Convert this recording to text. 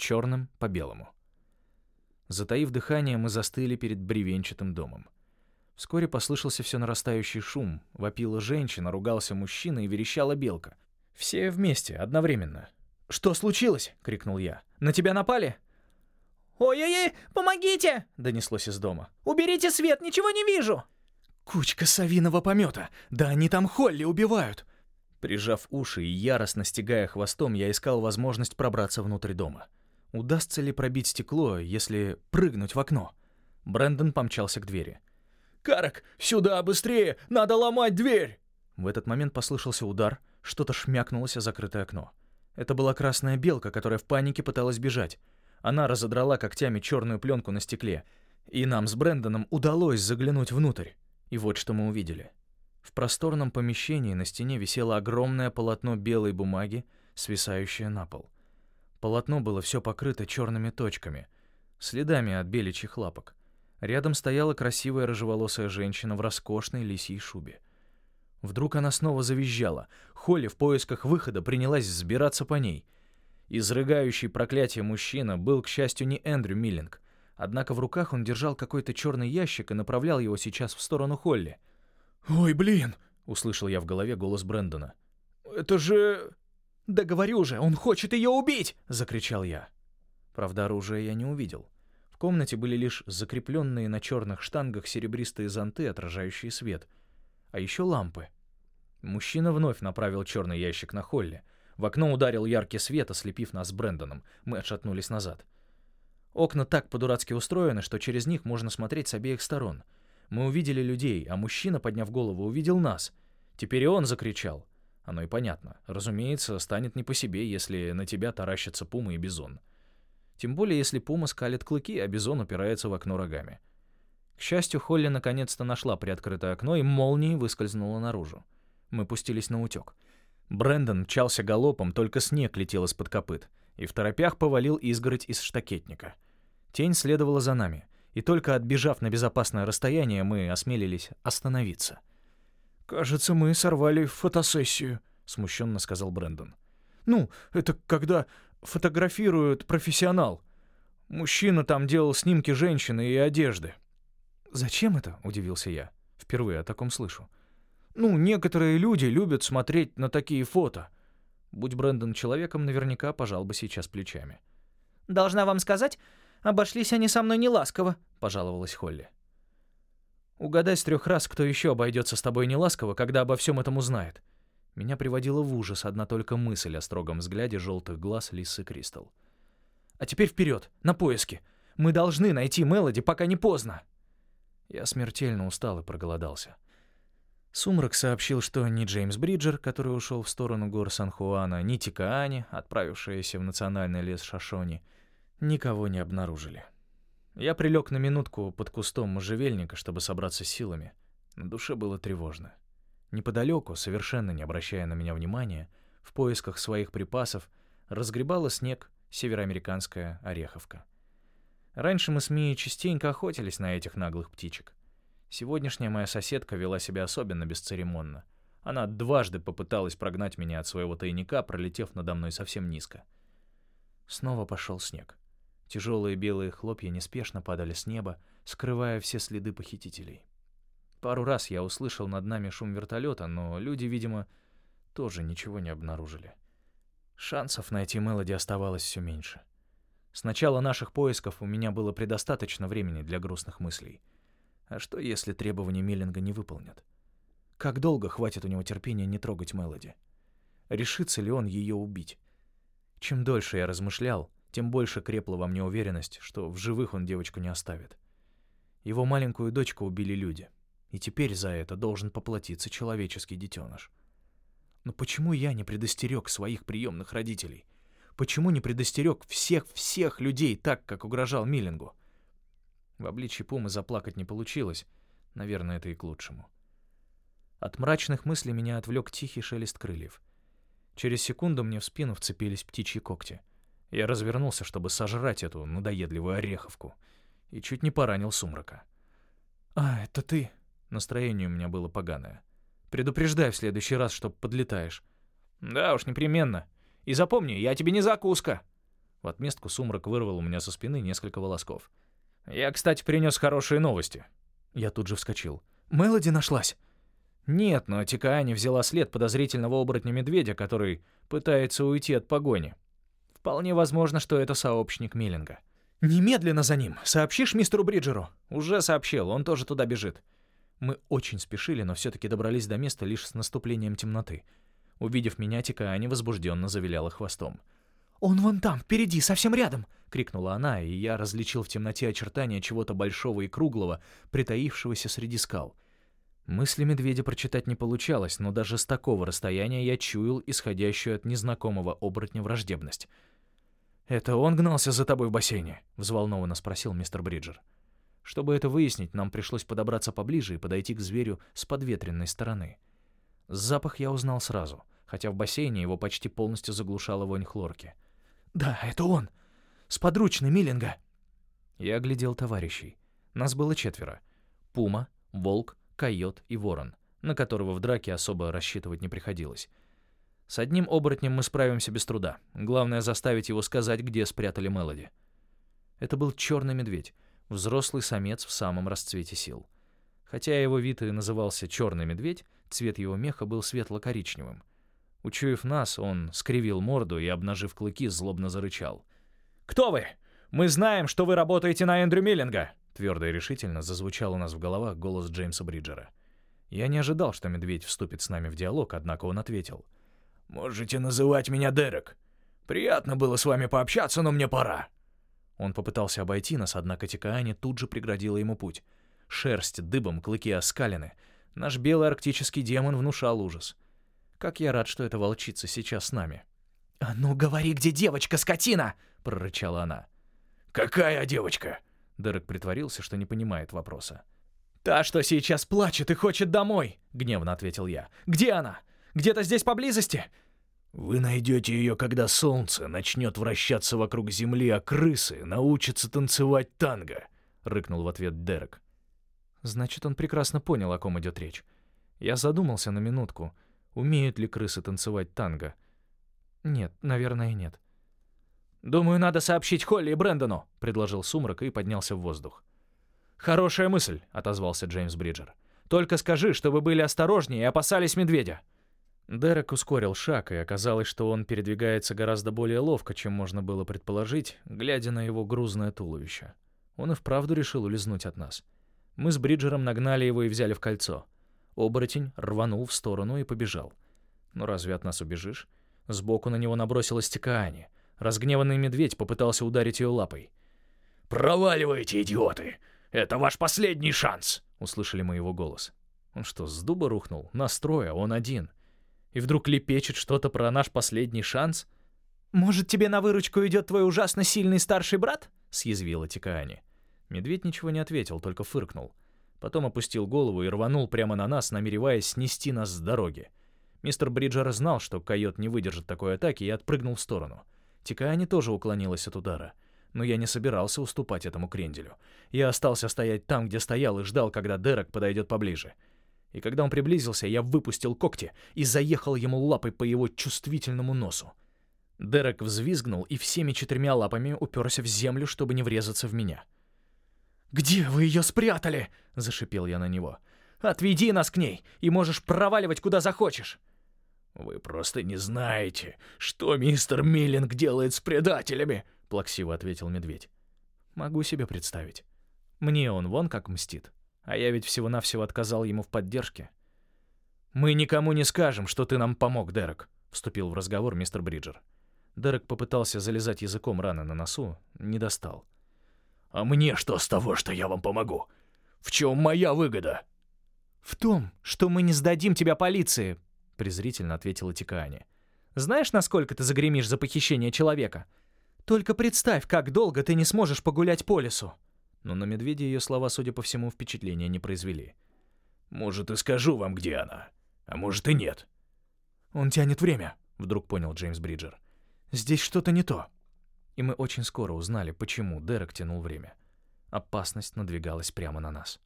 черным по белому. Затаив дыхание, мы застыли перед бревенчатым домом. Вскоре послышался все нарастающий шум. Вопила женщина, ругался мужчина и верещала белка. Все вместе, одновременно. «Что случилось?» — крикнул я. «На тебя напали?» «Ой-ой-ой, помогите!» — донеслось из дома. «Уберите свет, ничего не вижу!» «Кучка совиного помета! Да они там Холли убивают!» Прижав уши и яростно стегая хвостом, я искал возможность пробраться внутрь дома. Удастся ли пробить стекло, если прыгнуть в окно? Брэндон помчался к двери. «Карак, сюда, быстрее! Надо ломать дверь!» В этот момент послышался удар, что-то шмякнулось о закрытое окно. Это была красная белка, которая в панике пыталась бежать. Она разодрала когтями черную пленку на стекле, и нам с Брэндоном удалось заглянуть внутрь. И вот что мы увидели. В просторном помещении на стене висело огромное полотно белой бумаги, свисающее на пол. Полотно было все покрыто черными точками, следами от беличьих лапок. Рядом стояла красивая рыжеволосая женщина в роскошной лисьей шубе. Вдруг она снова завизжала. Холли в поисках выхода принялась взбираться по ней. Изрыгающий проклятие мужчина был, к счастью, не Эндрю Миллинг. Однако в руках он держал какой-то черный ящик и направлял его сейчас в сторону Холли. «Ой, блин!» — услышал я в голове голос Брэндона. «Это же...» «Да говорю же, он хочет ее убить!» — закричал я. Правда, оружия я не увидел. В комнате были лишь закрепленные на черных штангах серебристые зонты, отражающие свет. А еще лампы. Мужчина вновь направил черный ящик на Холли. В окно ударил яркий свет, ослепив нас с Брэндоном. Мы отшатнулись назад. Окна так по-дурацки устроены, что через них можно смотреть с обеих сторон. Мы увидели людей, а мужчина, подняв голову, увидел нас. Теперь и он закричал. Оно и понятно. Разумеется, станет не по себе, если на тебя таращатся пума и бизон. Тем более, если пума скалит клыки, а бизон упирается в окно рогами. К счастью, Холли наконец-то нашла приоткрытое окно и молнией выскользнула наружу. Мы пустились на утек. Брэндон мчался галопом, только снег летел из-под копыт, и в торопях повалил изгородь из штакетника. Тень следовала за нами, и только отбежав на безопасное расстояние, мы осмелились остановиться. «Кажется, мы сорвали фотосессию», — смущенно сказал Брэндон. «Ну, это когда фотографирует профессионал. Мужчина там делал снимки женщины и одежды». «Зачем это?» — удивился я. Впервые о таком слышу. Ну, некоторые люди любят смотреть на такие фото. Будь Брэндон человеком, наверняка пожал бы сейчас плечами. «Должна вам сказать, обошлись они со мной неласково», — пожаловалась Холли. «Угадай с трех раз, кто еще обойдется с тобой неласково, когда обо всем этом узнает». Меня приводила в ужас одна только мысль о строгом взгляде желтых глаз Лисы Кристал. «А теперь вперед, на поиски! Мы должны найти Мелоди, пока не поздно!» Я смертельно устал и проголодался. Сумрак сообщил, что ни Джеймс Бриджер, который ушел в сторону гор Сан-Хуана, ни Тикаани, отправившаяся в национальный лес Шашони, никого не обнаружили. Я прилег на минутку под кустом можжевельника, чтобы собраться силами. На душе было тревожно. Неподалеку, совершенно не обращая на меня внимания, в поисках своих припасов, разгребала снег североамериканская ореховка. Раньше мы с Мией частенько охотились на этих наглых птичек. Сегодняшняя моя соседка вела себя особенно бесцеремонно. Она дважды попыталась прогнать меня от своего тайника, пролетев надо мной совсем низко. Снова пошел снег. Тяжелые белые хлопья неспешно падали с неба, скрывая все следы похитителей. Пару раз я услышал над нами шум вертолета, но люди, видимо, тоже ничего не обнаружили. Шансов найти Мелоди оставалось все меньше. С начала наших поисков у меня было предостаточно времени для грустных мыслей — а что, если требования Миллинга не выполнят? Как долго хватит у него терпения не трогать Мелоди? Решится ли он ее убить? Чем дольше я размышлял, тем больше крепла во мне уверенность, что в живых он девочку не оставит. Его маленькую дочку убили люди, и теперь за это должен поплатиться человеческий детеныш. Но почему я не предостерег своих приемных родителей? Почему не предостерег всех-всех людей так, как угрожал Миллингу? В обличье пумы заплакать не получилось. Наверное, это и к лучшему. От мрачных мыслей меня отвлек тихий шелест крыльев. Через секунду мне в спину вцепились птичьи когти. Я развернулся, чтобы сожрать эту надоедливую ореховку, и чуть не поранил сумрака. «А, это ты?» Настроение у меня было поганое. «Предупреждай в следующий раз, чтоб подлетаешь». «Да уж, непременно. И запомни, я тебе не закуска». В отместку сумрак вырвал у меня со спины несколько волосков. «Я, кстати, принес хорошие новости». Я тут же вскочил. «Мелоди нашлась?» «Нет, но Тикаани взяла след подозрительного оборотня-медведя, который пытается уйти от погони. Вполне возможно, что это сообщник Миллинга». «Немедленно за ним! Сообщишь мистеру Бриджеру?» «Уже сообщил, он тоже туда бежит». Мы очень спешили, но все-таки добрались до места лишь с наступлением темноты. Увидев меня, Тикаани возбужденно завиляла хвостом. «Он вон там, впереди, совсем рядом!» — крикнула она, и я различил в темноте очертания чего-то большого и круглого, притаившегося среди скал. Мысли медведя прочитать не получалось, но даже с такого расстояния я чуял исходящую от незнакомого оборотня враждебность. «Это он гнался за тобой в бассейне?» — взволнованно спросил мистер Бриджер. Чтобы это выяснить, нам пришлось подобраться поближе и подойти к зверю с подветренной стороны. Запах я узнал сразу, хотя в бассейне его почти полностью заглушала вонь хлорки. «Да, это он! С подручной Миллинга!» Я оглядел товарищей. Нас было четверо. Пума, Волк, Койот и Ворон, на которого в драке особо рассчитывать не приходилось. С одним оборотнем мы справимся без труда. Главное заставить его сказать, где спрятали Мелоди. Это был черный медведь, взрослый самец в самом расцвете сил. Хотя его вид и назывался «черный медведь», цвет его меха был светло-коричневым. Учуяв нас, он скривил морду и, обнажив клыки, злобно зарычал. «Кто вы? Мы знаем, что вы работаете на Эндрю Миллинга!» Твердо и решительно зазвучал у нас в головах голос Джеймса Бриджера. Я не ожидал, что медведь вступит с нами в диалог, однако он ответил. «Можете называть меня Дерек. Приятно было с вами пообщаться, но мне пора». Он попытался обойти нас, однако Тикаани тут же преградила ему путь. Шерсть дыбом, клыки оскалены. Наш белый арктический демон внушал ужас. Как я рад, что эта волчица сейчас с нами. «А ну говори, где девочка, скотина!» — прорычала она. «Какая девочка?» Дерек притворился, что не понимает вопроса. «Та, что сейчас плачет и хочет домой!» — гневно ответил я. «Где она? Где-то здесь поблизости?» «Вы найдете ее, когда солнце начнет вращаться вокруг земли, а крысы научатся танцевать танго», — рыкнул в ответ Дерек. Значит, он прекрасно понял, о ком идет речь. Я задумался на минутку — Умеют ли крысы танцевать танго? Нет, наверное, нет. «Думаю, надо сообщить Холли и Брэндону», — предложил Сумрак и поднялся в воздух. «Хорошая мысль», — отозвался Джеймс Бриджер. «Только скажи, чтобы были осторожнее и опасались медведя». Дерек ускорил шаг, и оказалось, что он передвигается гораздо более ловко, чем можно было предположить, глядя на его грузное туловище. Он и вправду решил улизнуть от нас. Мы с Бриджером нагнали его и взяли в кольцо — Оборотень рванул в сторону и побежал. Ну разве от нас убежишь? Сбоку на него набросилась Тикаани. Разгневанный медведь попытался ударить ее лапой. «Проваливайте, идиоты! Это ваш последний шанс!» — услышали мы его голос. Он что, с дуба рухнул? Настроя, он один. И вдруг лепечет что-то про наш последний шанс? «Может, тебе на выручку идет твой ужасно сильный старший брат?» — съязвила Тикаани. Медведь ничего не ответил, только фыркнул. Потом опустил голову и рванул прямо на нас, намереваясь снести нас с дороги. Мистер Бриджер знал, что койот не выдержит такой атаки, и отпрыгнул в сторону. Тикаани тоже уклонилась от удара. Но я не собирался уступать этому кренделю. Я остался стоять там, где стоял, и ждал, когда Дерек подойдет поближе. И когда он приблизился, я выпустил когти и заехал ему лапой по его чувствительному носу. Дерек взвизгнул и всеми четырьмя лапами уперся в землю, чтобы не врезаться в меня. — «Где вы ее спрятали?» — зашипел я на него. «Отведи нас к ней, и можешь проваливать куда захочешь». «Вы просто не знаете, что мистер Миллинг делает с предателями», — плаксиво ответил медведь. «Могу себе представить. Мне он вон как мстит, а я ведь всего-навсего отказал ему в поддержке». «Мы никому не скажем, что ты нам помог, Дерек», — вступил в разговор мистер Бриджер. Дерек попытался залезать языком раны на носу, не достал. А мне что с того, что я вам помогу? В чем моя выгода?» «В том, что мы не сдадим тебя полиции», — презрительно ответила Тикаани. «Знаешь, насколько ты загремишь за похищение человека? Только представь, как долго ты не сможешь погулять по лесу». Но на медведя ее слова, судя по всему, впечатления не произвели. «Может, и скажу вам, где она, а может и нет». «Он тянет время», — вдруг понял Джеймс Бриджер. «Здесь что-то не то». И мы очень скоро узнали, почему Дерек тянул время. Опасность надвигалась прямо на нас.